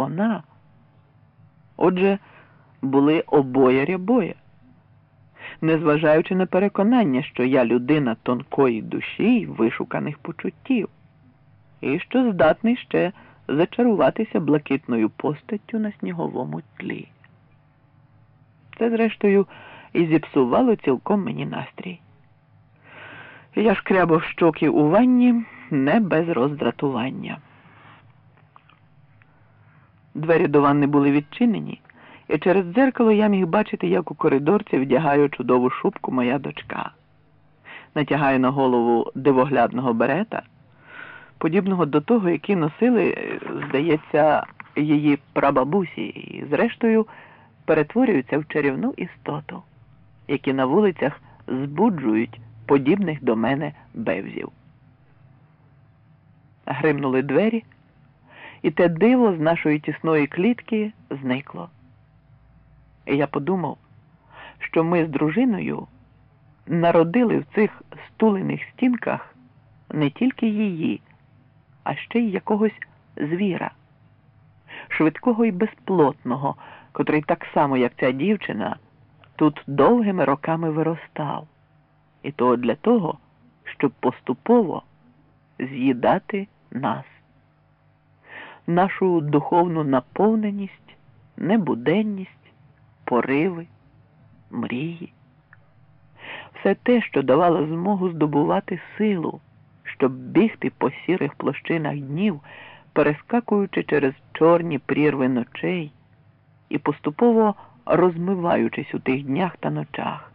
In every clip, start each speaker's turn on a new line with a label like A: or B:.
A: вона. Отже, були обоє рябоє. Незважаючи на переконання, що я людина тонкої душі й вишуканих почуттів, і що здатний ще зачаруватися блакитною постаттю на сніговому тлі. Це, зрештою, і зіпсувало цілком мені настрій. Я шкрябав щоки у ванні не без роздратування. Двері до ванни були відчинені, і через дзеркало я міг бачити, як у коридорці вдягає чудову шубку моя дочка. Натягає на голову дивоглядного берета, подібного до того, який носили, здається, її прабабусі, і, зрештою, перетворюються в чарівну істоту, які на вулицях збуджують подібних до мене бевзів. Гримнули двері, і те диво з нашої тісної клітки зникло. І я подумав, що ми з дружиною народили в цих стулених стінках не тільки її, а ще й якогось звіра, швидкого і безплотного, котрий так само, як ця дівчина, тут довгими роками виростав, і то для того, щоб поступово з'їдати нас, нашу духовну наповненість, небуденність, пориви, мрії, все те, що давало змогу здобувати силу, щоб бігти по сірих площинах днів, перескакуючи через чорні прірви ночей і поступово розмиваючись у тих днях та ночах,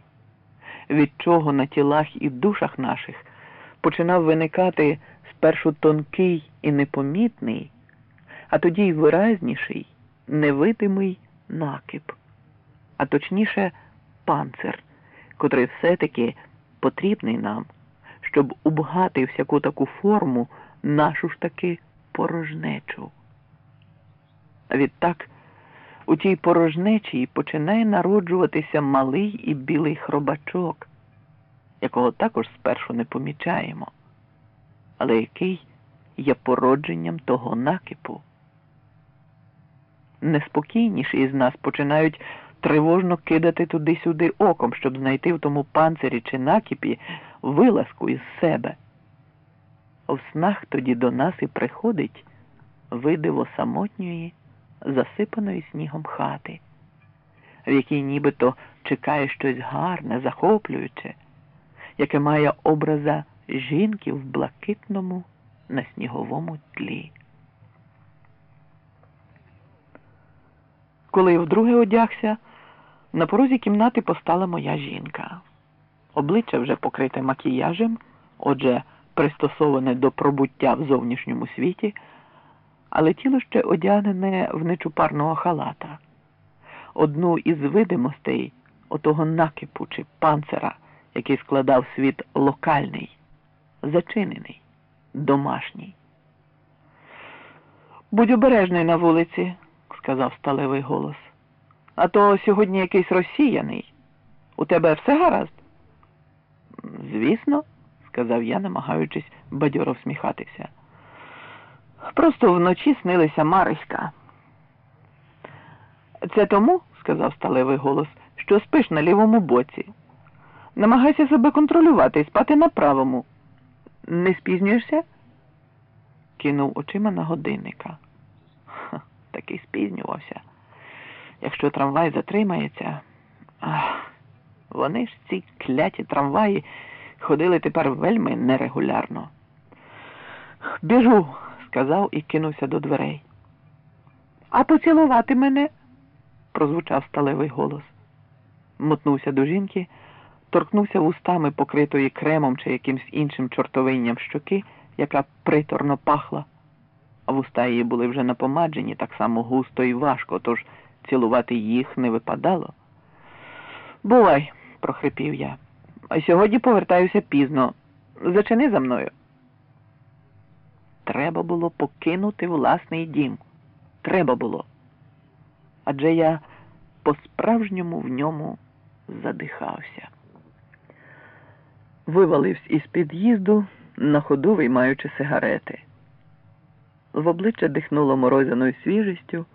A: від чого на тілах і душах наших починав виникати спершу тонкий і непомітний, а тоді й виразніший, невидимий накип, а точніше панцир, котрий все-таки потрібний нам, щоб убгати всяку таку форму нашу ж таки порожнечу. Відтак у тій порожнечі починає народжуватися малий і білий хробачок, якого також спершу не помічаємо, але який є породженням того накипу. Неспокійніші із нас починають тривожно кидати туди-сюди оком, щоб знайти в тому панцирі чи накипі вилазку із себе. В снах тоді до нас і приходить видиво самотньої засипаної снігом хати, в якій нібито чекає щось гарне, захоплююче, яке має образа жінки в блакитному на сніговому тлі. Коли я вдруге одягся, на порозі кімнати постала моя жінка. Обличчя вже покрите макіяжем, отже, пристосоване до пробуття в зовнішньому світі але тіло ще одягнене в нечупарного халата. Одну із видимостей отого накипу чи панцира, який складав світ локальний, зачинений, домашній. Будь обережний на вулиці, сказав сталевий голос. А то сьогодні якийсь розсіяний. У тебе все гаразд? Звісно, сказав я, намагаючись бадьоро всміхатися. Просто вночі снилися Мариська. Це тому, сказав сталевий голос, що спиш на лівому боці. Намагайся себе контролювати і спати на правому. Не спізнюєшся? Кинув очима на годинника. Таки спізнювався. Якщо трамвай затримається, ах, вони ж ці кляті трамваї ходили тепер вельми нерегулярно. Біжу сказав і кинувся до дверей. А поцілувати мене? прозвучав сталевий голос. Мотнувся до жінки, торкнувся вустами покритої кремом чи якимсь іншим чортовинням щоки, яка приторно пахла, вуста її були вже напомаджені так само густо і важко, тож цілувати їх не випадало. Бувай, прохрипів я. Сьогодні повертаюся пізно. Зачини за мною. Треба було покинути власний дім. Треба було. Адже я по-справжньому в ньому задихався. Вивалився із під'їзду, на ходу виймаючи сигарети. В обличчя дихнуло морозяною свіжістю,